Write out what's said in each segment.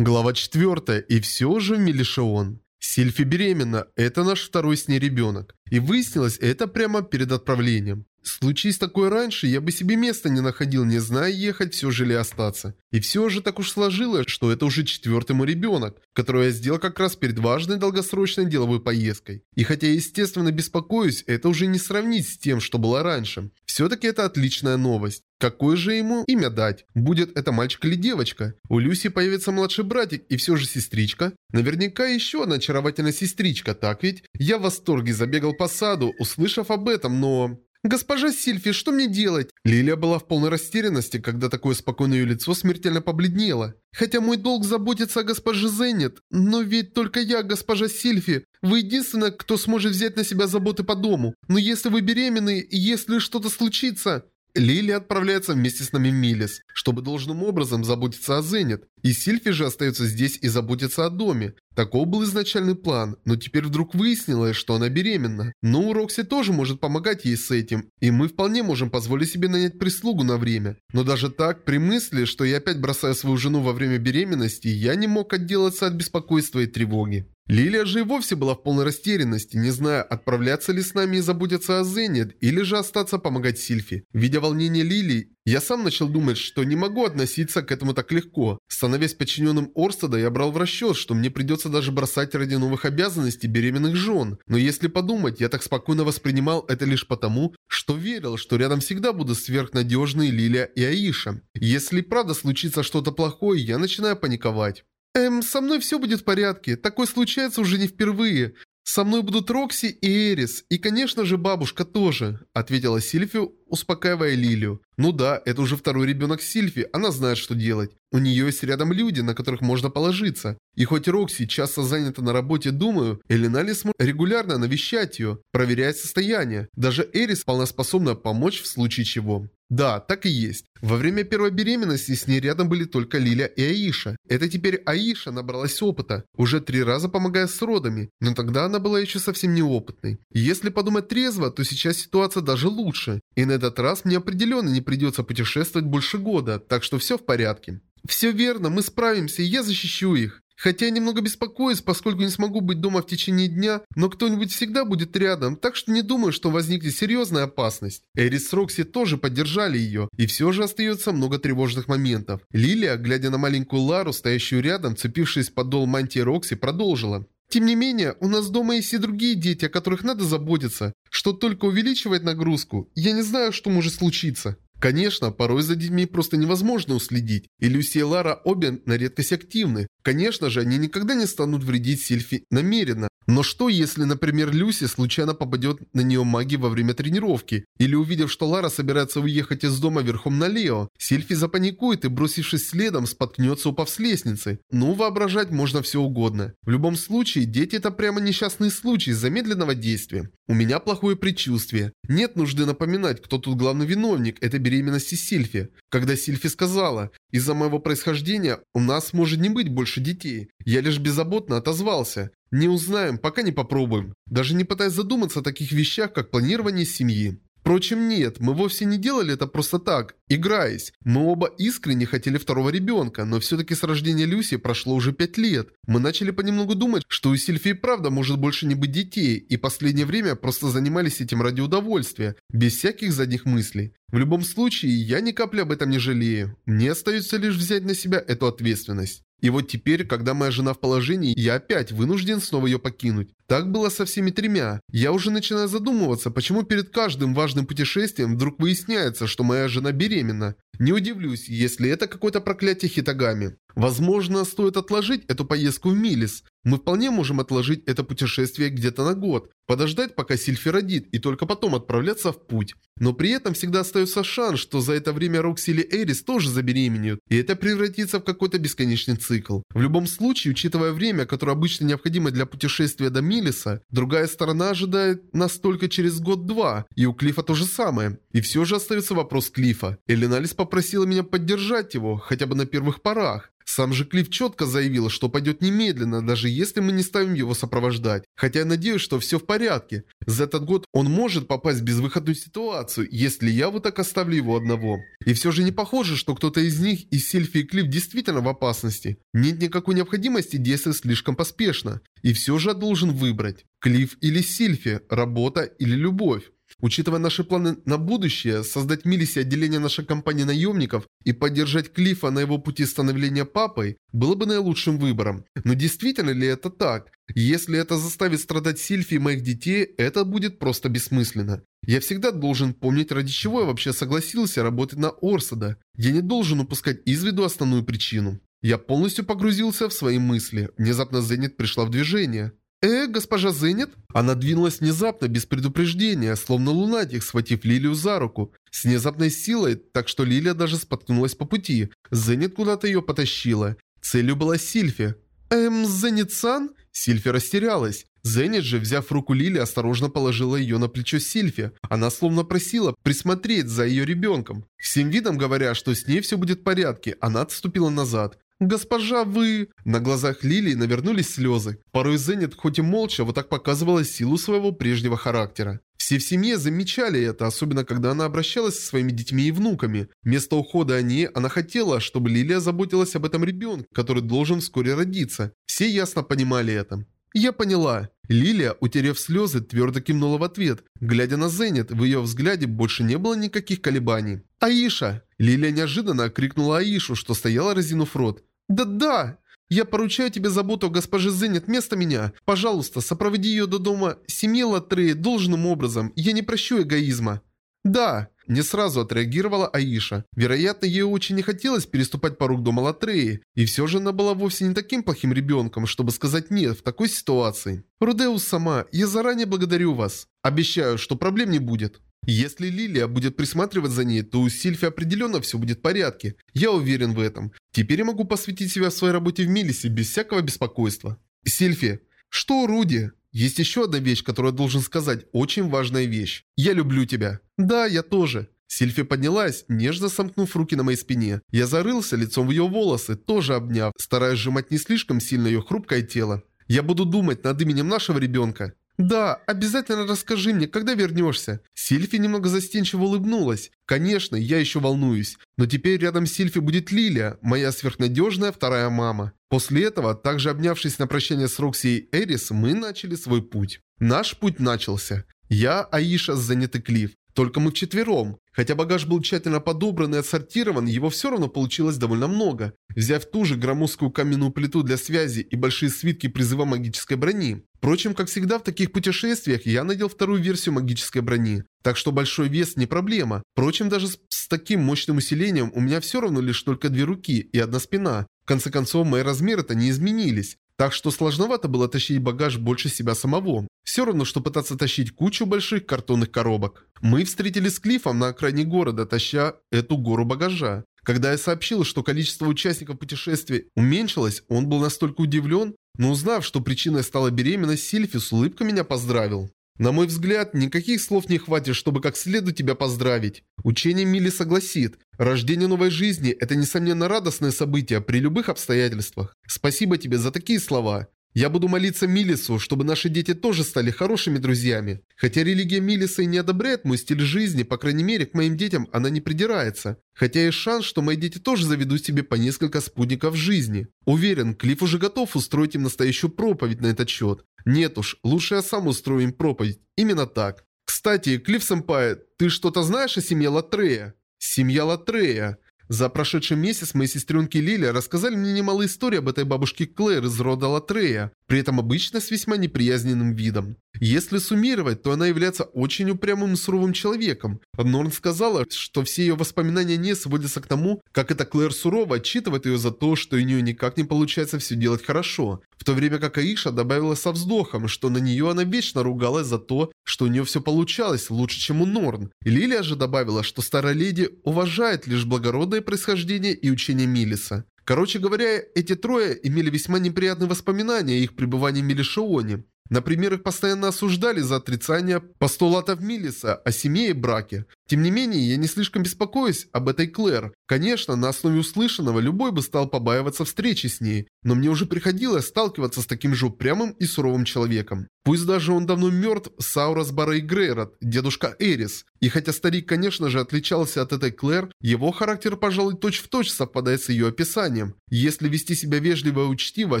Глава 4. И все же Мелишеон. Сильфи беременна, это наш второй с ней ребенок. И выяснилось это прямо перед отправлением. Случись такое раньше, я бы себе места не находил, не зная, ехать все же ли остаться. И все же так уж сложилось, что это уже четвертый мой ребенок, которого я сделал как раз перед важной долгосрочной деловой поездкой. И хотя я, естественно, беспокоюсь, это уже не сравнить с тем, что было раньше. Все-таки это отличная новость. Какое же ему имя дать? Будет это мальчик или девочка? У Люси появится младший братик и все же сестричка. Наверняка еще одна очаровательная сестричка, так ведь? Я в восторге забегал по саду, услышав об этом, но... «Госпожа Сильфи, что мне делать?» Лилия была в полной растерянности, когда такое спокойное ее лицо смертельно побледнело. «Хотя мой долг заботиться о госпоже Зенит, но ведь только я, госпожа Сильфи, вы единственная, кто сможет взять на себя заботы по дому. Но если вы беременны, если что-то случится...» Лилия отправляется вместе с нами в Милис, чтобы должным образом заботиться о Зенит. И Сильфи же остается здесь и заботится о доме. Таков был изначальный план, но теперь вдруг выяснилось, что она беременна. Но Рокси тоже может помогать ей с этим, и мы вполне можем позволить себе нанять прислугу на время. Но даже так, при мысли, что я опять бросаю свою жену во время беременности, я не мог отделаться от беспокойства и тревоги. Лилия же и вовсе была в полной растерянности, не зная, отправляться ли с нами и заботиться о Зенит, или же остаться помогать Сильфи. Видя волнение Лилии я сам начал думать, что не могу относиться к этому так легко. Становясь подчиненным Орстеда, я брал в расчет, что мне придется даже бросать ради новых обязанностей беременных жен. Но если подумать, я так спокойно воспринимал это лишь потому, что верил, что рядом всегда будут сверхнадежные Лилия и Аиша. Если правда случится что-то плохое, я начинаю паниковать. «Эм, со мной все будет в порядке. Такое случается уже не впервые. Со мной будут Рокси и Эрис, и, конечно же, бабушка тоже», — ответила Сильфию, успокаивая Лилию. Ну да, это уже второй ребенок Сильфи, она знает, что делать. У нее есть рядом люди, на которых можно положиться. И хоть Рокси часто занята на работе, думаю, Элинали сможет регулярно навещать ее, проверяя состояние. Даже Эрис вполне способна помочь в случае чего. Да, так и есть. Во время первой беременности с ней рядом были только Лиля и Аиша. Это теперь Аиша набралась опыта, уже три раза помогая с родами, но тогда она была еще совсем неопытной. Если подумать трезво, то сейчас ситуация даже лучше. И на этот раз мне определенно не придется путешествовать больше года, так что все в порядке. Все верно, мы справимся, и я защищу их. Хотя я немного беспокоюсь, поскольку не смогу быть дома в течение дня, но кто-нибудь всегда будет рядом, так что не думаю, что возникнет серьезная опасность. Эрис с Рокси тоже поддержали ее, и все же остается много тревожных моментов. Лилия, глядя на маленькую Лару, стоящую рядом, цепившись под дол мантии Рокси, продолжила. Тем не менее, у нас дома есть и другие дети, о которых надо заботиться, что только увеличивает нагрузку. Я не знаю, что может случиться. Конечно, порой за детьми просто невозможно уследить, и Люси и Лара обе на редкость активны. Конечно же, они никогда не станут вредить Сильфи намеренно. Но что, если, например, Люси случайно попадет на нее маги во время тренировки? Или увидев, что Лара собирается уехать из дома верхом на Лео, Сильфи запаникует и, бросившись следом, споткнется, упав с лестницы. Ну, воображать можно все угодно. В любом случае, дети это прямо несчастный случай замедленного действия. У меня плохое предчувствие. Нет нужды напоминать, кто тут главный виновник этой беременности Сильфи, когда Сильфи сказала, «Из-за моего происхождения у нас может не быть больше детей». Я лишь беззаботно отозвался. «Не узнаем, пока не попробуем», даже не пытаясь задуматься о таких вещах, как планирование семьи. Впрочем, нет, мы вовсе не делали это просто так, играясь. Мы оба искренне хотели второго ребенка, но все-таки с рождения Люси прошло уже пять лет. Мы начали понемногу думать, что у Сильфии правда может больше не быть детей, и последнее время просто занимались этим ради удовольствия, без всяких задних мыслей. В любом случае, я ни капли об этом не жалею. Мне остается лишь взять на себя эту ответственность. И вот теперь, когда моя жена в положении, я опять вынужден снова ее покинуть. Так было со всеми тремя. Я уже начинаю задумываться, почему перед каждым важным путешествием вдруг выясняется, что моя жена беременна. Не удивлюсь, если это какое-то проклятие Хитагами. Возможно, стоит отложить эту поездку в Милис. Мы вполне можем отложить это путешествие где-то на год, подождать, пока Сильфи родит, и только потом отправляться в путь. Но при этом всегда остается шанс, что за это время Рокси или Эрис тоже забеременеют, и это превратится в какой-то бесконечный цикл. В любом случае, учитывая время, которое обычно необходимо для путешествия до Милис, Уиллиса. Другая сторона ожидает нас только через год-два, и у Клифа то же самое. И все же остается вопрос Клифа. Элиналис попросила меня поддержать его, хотя бы на первых порах. Сам же Клифф четко заявил, что пойдет немедленно, даже если мы не ставим его сопровождать. Хотя я надеюсь, что все в порядке. За этот год он может попасть в безвыходную ситуацию, если я вот так оставлю его одного. И все же не похоже, что кто-то из них, и Сильфи и Клифф, действительно в опасности. Нет никакой необходимости действовать слишком поспешно. И все же я должен выбрать. Клифф или Сильфи, работа или любовь. Учитывая наши планы на будущее, создать Милиси отделение нашей компании наемников и поддержать Клифа на его пути становления папой было бы наилучшим выбором. Но действительно ли это так? Если это заставит страдать Сильфи и моих детей, это будет просто бессмысленно. Я всегда должен помнить, ради чего я вообще согласился работать на Орсада. Я не должен упускать из виду основную причину. Я полностью погрузился в свои мысли. Внезапно Зенит пришла в движение. «Э, госпожа Зенит?» Она двинулась внезапно, без предупреждения, словно лунатик, схватив Лилию за руку. С внезапной силой, так что Лилия даже споткнулась по пути. Зенит куда-то ее потащила. Целью была Сильфи. «Эм, Зенит-сан?» Сильфи растерялась. Зенит же, взяв руку Лили, осторожно положила ее на плечо Сильфи. Она словно просила присмотреть за ее ребенком. Всем видом говоря, что с ней все будет в порядке, она отступила назад. «Госпожа, вы...» На глазах Лилии навернулись слезы. Порой Зенит, хоть и молча, вот так показывала силу своего прежнего характера. Все в семье замечали это, особенно когда она обращалась со своими детьми и внуками. Вместо ухода о ней она хотела, чтобы Лилия заботилась об этом ребенке, который должен вскоре родиться. Все ясно понимали это. «Я поняла». Лилия, утерев слезы, твердо кивнула в ответ. Глядя на Зенит, в ее взгляде больше не было никаких колебаний. «Аиша!» Лилия неожиданно крикнула Аишу, что стояла разинув рот. «Да-да!» «Я поручаю тебе заботу о госпоже Зенит вместо меня. Пожалуйста, сопроводи ее до дома семьи Латреи должным образом. Я не прощу эгоизма». «Да!» Не сразу отреагировала Аиша. Вероятно, ей очень не хотелось переступать порог дома Латреи, и все же она была вовсе не таким плохим ребенком, чтобы сказать «нет» в такой ситуации. «Рудеус сама, я заранее благодарю вас. Обещаю, что проблем не будет». Если Лилия будет присматривать за ней, то у Сильфи определенно все будет в порядке. Я уверен в этом. Теперь я могу посвятить себя своей работе в Милисе без всякого беспокойства. Сильфи, что Руди? Есть еще одна вещь, которую я должен сказать. Очень важная вещь. Я люблю тебя. Да, я тоже. Сильфи поднялась, нежно сомкнув руки на моей спине. Я зарылся лицом в ее волосы, тоже обняв, стараясь сжимать не слишком сильно ее хрупкое тело. Я буду думать над именем нашего ребенка. «Да, обязательно расскажи мне, когда вернешься». Сильфи немного застенчиво улыбнулась. «Конечно, я еще волнуюсь. Но теперь рядом с Сильфи будет Лилия, моя сверхнадежная вторая мама». После этого, также обнявшись на прощание с Рокси и Эрис, мы начали свой путь. Наш путь начался. Я, Аиша, занятый и Клифф. Только мы вчетвером. Хотя багаж был тщательно подобран и отсортирован, его все равно получилось довольно много. Взяв ту же громоздкую каменную плиту для связи и большие свитки призыва магической брони, Впрочем, как всегда в таких путешествиях, я надел вторую версию магической брони. Так что большой вес не проблема. Впрочем, даже с, с таким мощным усилением у меня все равно лишь только две руки и одна спина. В конце концов, мои размеры-то не изменились. Так что сложновато было тащить багаж больше себя самого. Все равно, что пытаться тащить кучу больших картонных коробок. Мы встретились с Клифом на окраине города, таща эту гору багажа. Когда я сообщил, что количество участников путешествия уменьшилось, он был настолько удивлен, но узнав, что причиной стала беременность, Сильфи с улыбкой меня поздравил. На мой взгляд, никаких слов не хватит, чтобы как следует тебя поздравить. Учение Мили согласит. Рождение новой жизни – это, несомненно, радостное событие при любых обстоятельствах. Спасибо тебе за такие слова. Я буду молиться Милису, чтобы наши дети тоже стали хорошими друзьями. Хотя религия Милиса и не одобряет мой стиль жизни, по крайней мере, к моим детям она не придирается. Хотя есть шанс, что мои дети тоже заведут себе по несколько спутников жизни. Уверен, Клифф уже готов устроить им настоящую проповедь на этот счет. Нет уж, лучше я сам устрою им проповедь. Именно так. Кстати, Клифф-сэмпай, ты что-то знаешь о семье Латрея? Семья Латрея. За прошедший месяц мои сестренки Лили рассказали мне немало историй об этой бабушке Клэр из рода Латрея при этом обычно с весьма неприязненным видом. Если суммировать, то она является очень упрямым и суровым человеком. Норн сказала, что все ее воспоминания не сводятся к тому, как эта Клэр сурово отчитывает ее за то, что у нее никак не получается все делать хорошо. В то время как Аиша добавила со вздохом, что на нее она вечно ругалась за то, что у нее все получалось лучше, чем у Норн. Лилия же добавила, что старая леди уважает лишь благородное происхождение и учение Милиса. Короче говоря, эти трое имели весьма неприятные воспоминания о их пребывании в Мелишионе. Например, их постоянно осуждали за отрицание постулатов Миллиса о семье и браке. Тем не менее, я не слишком беспокоюсь об этой Клэр. Конечно, на основе услышанного любой бы стал побаиваться встречи с ней, но мне уже приходилось сталкиваться с таким же упрямым и суровым человеком. Пусть даже он давно мертв, Саурас Барайгрейрот, дедушка Эрис. И хотя старик, конечно же, отличался от этой Клэр, его характер, пожалуй, точь-в-точь точь совпадает с ее описанием. Если вести себя вежливо и учтиво,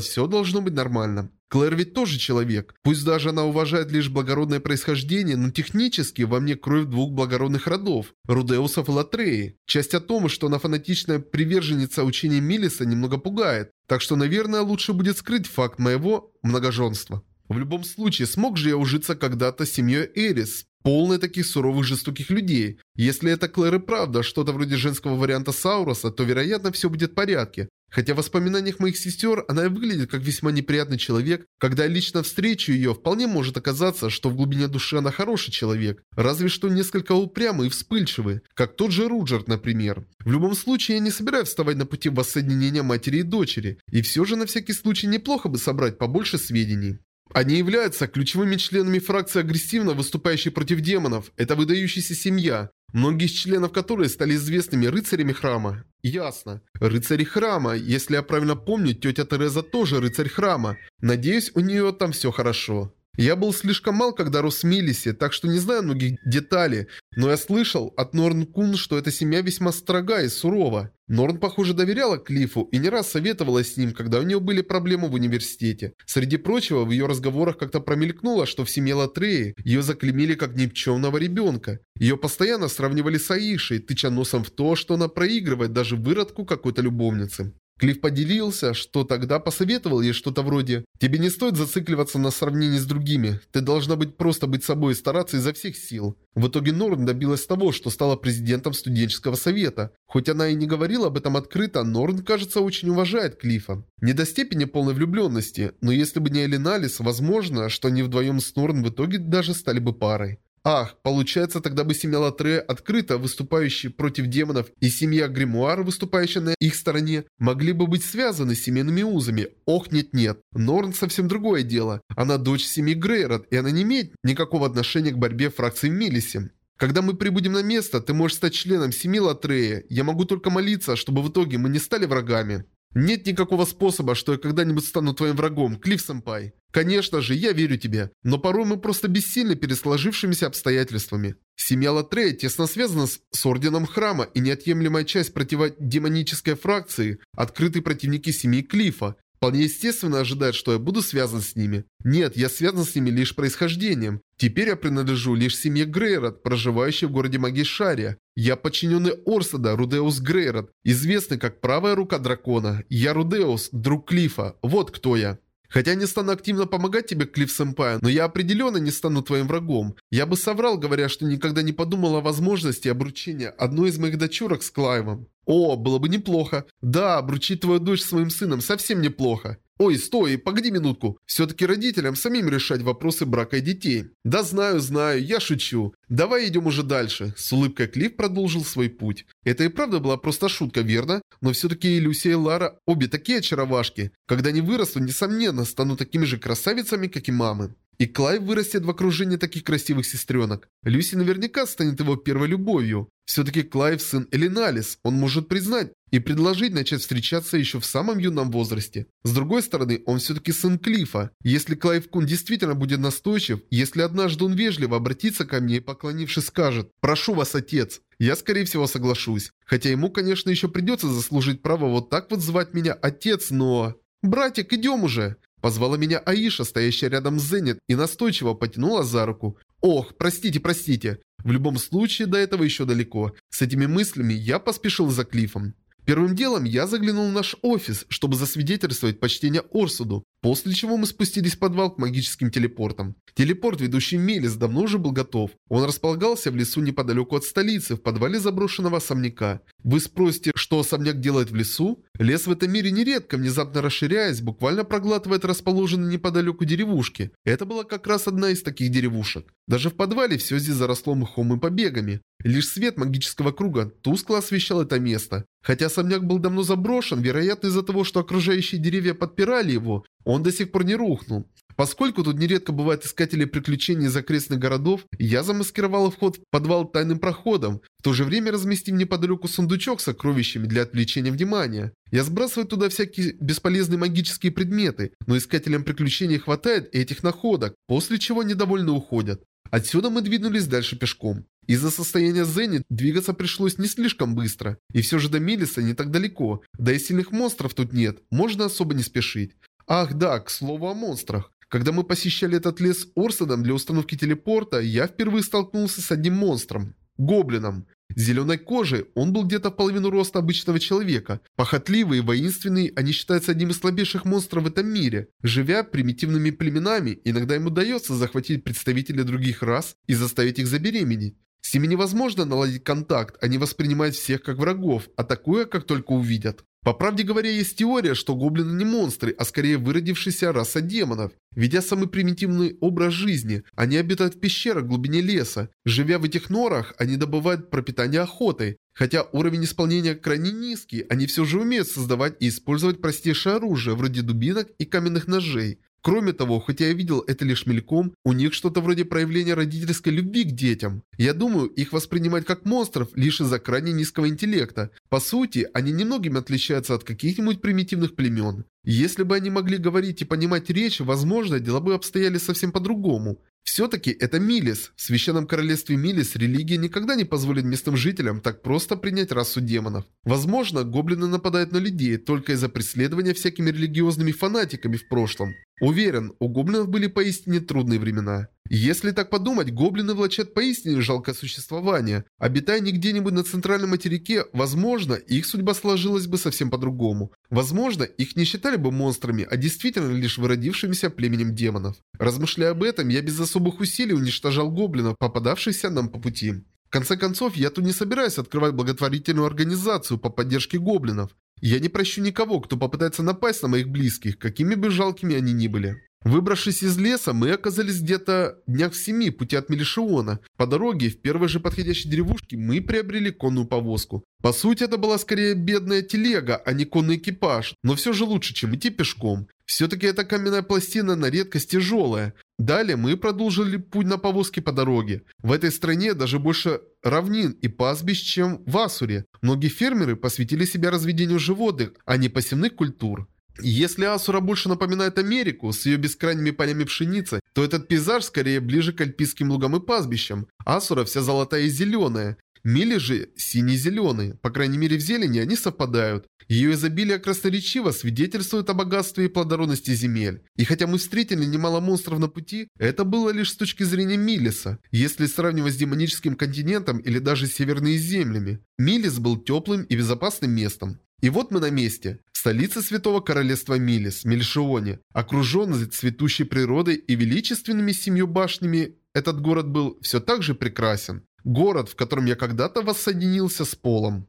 все должно быть нормально. Клэр ведь тоже человек. Пусть даже она уважает лишь благородное происхождение, но технически во мне кровь двух благородных родов – Рудеусов и Латреи. Часть о том, что она фанатичная приверженница учения Милиса, немного пугает. Так что, наверное, лучше будет скрыть факт моего многоженства. В любом случае, смог же я ужиться когда-то с семьей Эрис, полной таких суровых жестоких людей. Если это Клэр и правда, что-то вроде женского варианта Сауроса, то, вероятно, все будет в порядке. Хотя в воспоминаниях моих сестер она и выглядит как весьма неприятный человек, когда я лично встречу ее, вполне может оказаться, что в глубине души она хороший человек, разве что несколько упрямый и вспыльчивый, как тот же Руджерт, например. В любом случае, я не собираюсь вставать на пути воссоединения матери и дочери, и все же на всякий случай неплохо бы собрать побольше сведений. Они являются ключевыми членами фракции агрессивно выступающей против демонов. Это выдающаяся семья, многие из членов которой стали известными рыцарями храма. Ясно. Рыцари храма. Если я правильно помню, тетя Тереза тоже рыцарь храма. Надеюсь, у нее там все хорошо. Я был слишком мал, когда рос в Милисе, так что не знаю многих деталей, но я слышал от Норн Кун, что эта семья весьма строга и сурова. Норн, похоже, доверяла Клифу и не раз советовала с ним, когда у нее были проблемы в университете. Среди прочего, в ее разговорах как-то промелькнуло, что в семье Латреи ее заклемили как никчемного ребенка. Ее постоянно сравнивали с Аишей, тыча носом в то, что она проигрывает даже выродку какой-то любовницы. Клифф поделился, что тогда посоветовал ей что-то вроде «Тебе не стоит зацикливаться на сравнении с другими. Ты должна быть просто быть собой и стараться изо всех сил». В итоге Норн добилась того, что стала президентом студенческого совета. Хоть она и не говорила об этом открыто, Норн, кажется, очень уважает Клиффа. Не до степени полной влюбленности, но если бы не Элиналис, возможно, что они вдвоем с Норн в итоге даже стали бы парой. Ах, получается, тогда бы семья Латре, открыто выступающая против демонов, и семья Гримуар, выступающая на их стороне, могли бы быть связаны с семейными узами. Ох, нет-нет. Норн совсем другое дело. Она дочь семьи Грейрот, и она не имеет никакого отношения к борьбе фракции в Милисе. Когда мы прибудем на место, ты можешь стать членом семьи Латрея. Я могу только молиться, чтобы в итоге мы не стали врагами. Нет никакого способа, что я когда-нибудь стану твоим врагом, Клифф-сэмпай. Конечно же, я верю тебе, но порой мы просто бессильны перед сложившимися обстоятельствами. Семья Латрея тесно связана с, с Орденом Храма и неотъемлемая часть противодемонической фракции, открытые противники семьи Клифа. Вполне естественно ожидать, что я буду связан с ними. Нет, я связан с ними лишь происхождением. Теперь я принадлежу лишь семье Грейрот, проживающей в городе Магишария. Я подчиненный Орсада, Рудеус Грейрот, известный как правая рука дракона. Я Рудеус, друг Клифа. Вот кто я. Хотя не стану активно помогать тебе, Клифф-семпай, но я определенно не стану твоим врагом. Я бы соврал, говоря, что никогда не подумал о возможности обручения одной из моих дочурок с Клайвом. О, было бы неплохо. Да, обручить твою дочь своим сыном совсем неплохо. Ой, стой, погоди минутку. Все-таки родителям самим решать вопросы брака и детей. Да знаю, знаю, я шучу. Давай идем уже дальше. С улыбкой Клифф продолжил свой путь. Это и правда была просто шутка, верно? Но все-таки и Люся, и Лара обе такие очаровашки. Когда они вырастут, несомненно, станут такими же красавицами, как и мамы. И Клайв вырастет в окружении таких красивых сестренок. Люси наверняка станет его первой любовью. Все-таки Клайв сын Элиналис, он может признать и предложить начать встречаться еще в самом юном возрасте. С другой стороны, он все-таки сын Клиффа. Если Клайв-кун действительно будет настойчив, если однажды он вежливо обратится ко мне и поклонившись скажет «Прошу вас, отец», я, скорее всего, соглашусь. Хотя ему, конечно, еще придется заслужить право вот так вот звать меня «отец», но... «Братик, идем уже!» Позвала меня Аиша, стоящая рядом с Зенит, и настойчиво потянула за руку. «Ох, простите, простите!» В любом случае, до этого еще далеко. С этими мыслями я поспешил за Клифом. Первым делом я заглянул в наш офис, чтобы засвидетельствовать почтение Орсуду. После чего мы спустились в подвал к магическим телепортам. Телепорт, ведущий Мелис, давно уже был готов. Он располагался в лесу неподалеку от столицы, в подвале заброшенного особняка. Вы спросите, что особняк делает в лесу? Лес в этом мире нередко, внезапно расширяясь, буквально проглатывает расположенные неподалеку деревушки. Это была как раз одна из таких деревушек. Даже в подвале все здесь заросло мхом и побегами. Лишь свет магического круга тускло освещал это место. Хотя особняк был давно заброшен, вероятно из-за того, что окружающие деревья подпирали его, он до сих пор не рухнул. Поскольку тут нередко бывают искатели приключений из окрестных городов, я замаскировал вход в подвал тайным проходом, в то же время разместив неподалеку сундучок с сокровищами для отвлечения внимания. Я сбрасываю туда всякие бесполезные магические предметы, но искателям приключений хватает этих находок, после чего недовольно уходят. Отсюда мы двинулись дальше пешком. Из-за состояния Зенит двигаться пришлось не слишком быстро, и все же до Милиса не так далеко, да и сильных монстров тут нет, можно особо не спешить. Ах да, к слову о монстрах. Когда мы посещали этот лес Орсоном для установки телепорта, я впервые столкнулся с одним монстром – гоблином. Зеленой кожи он был где-то в половину роста обычного человека. Похотливый и воинственный, они считаются одним из слабейших монстров в этом мире. Живя примитивными племенами, иногда им удается захватить представителей других рас и заставить их забеременеть. С ними невозможно наладить контакт, они воспринимают всех как врагов, атакуя как только увидят. По правде говоря, есть теория, что гоблины не монстры, а скорее выродившаяся раса демонов. Ведя самый примитивный образ жизни, они обитают в пещерах в глубине леса. Живя в этих норах, они добывают пропитание охотой. Хотя уровень исполнения крайне низкий, они все же умеют создавать и использовать простейшее оружие, вроде дубинок и каменных ножей. Кроме того, хотя я видел это лишь мельком, у них что-то вроде проявления родительской любви к детям. Я думаю, их воспринимать как монстров лишь из-за крайне низкого интеллекта. По сути, они немногим отличаются от каких-нибудь примитивных племен. Если бы они могли говорить и понимать речь, возможно, дела бы обстояли совсем по-другому. Все-таки это Милис. В Священном Королевстве Милис религия никогда не позволит местным жителям так просто принять расу демонов. Возможно, гоблины нападают на людей только из-за преследования всякими религиозными фанатиками в прошлом. Уверен, у гоблинов были поистине трудные времена. Если так подумать, гоблины влачат поистине жалкое существование. Обитая не где-нибудь на центральном материке, возможно, их судьба сложилась бы совсем по-другому. Возможно, их не считали бы монстрами, а действительно лишь выродившимися племенем демонов. Размышляя об этом, я без особых усилий уничтожал гоблинов, попадавшихся нам по пути. В конце концов, я тут не собираюсь открывать благотворительную организацию по поддержке гоблинов. Я не прощу никого, кто попытается напасть на моих близких, какими бы жалкими они ни были. Выбравшись из леса, мы оказались где-то днях в семи пути от Мелишиона. По дороге, в первой же подходящей деревушке, мы приобрели конную повозку. По сути, это была скорее бедная телега, а не конный экипаж, но все же лучше, чем идти пешком. Все-таки эта каменная пластина на редкость тяжелая. Далее мы продолжили путь на повозке по дороге. В этой стране даже больше равнин и пастбищ, чем в Асуре. Многие фермеры посвятили себя разведению животных, а не посевных культур. Если Асура больше напоминает Америку с ее бескрайними полями пшеницы, то этот пейзаж скорее ближе к альпийским лугам и пастбищам. Асура вся золотая и зеленая. Мили же сине-зеленый. по крайней мере в зелени они совпадают. Ее изобилие красноречиво свидетельствует о богатстве и плодородности земель. И хотя мы встретили немало монстров на пути, это было лишь с точки зрения Милиса, если сравнивать с демоническим континентом или даже с северными землями. Милис был теплым и безопасным местом. И вот мы на месте, в столице Святого Королевства Милис, Мельшионе, окруженный цветущей природой и величественными семью башнями, этот город был все так же прекрасен. Город, в котором я когда-то воссоединился с полом.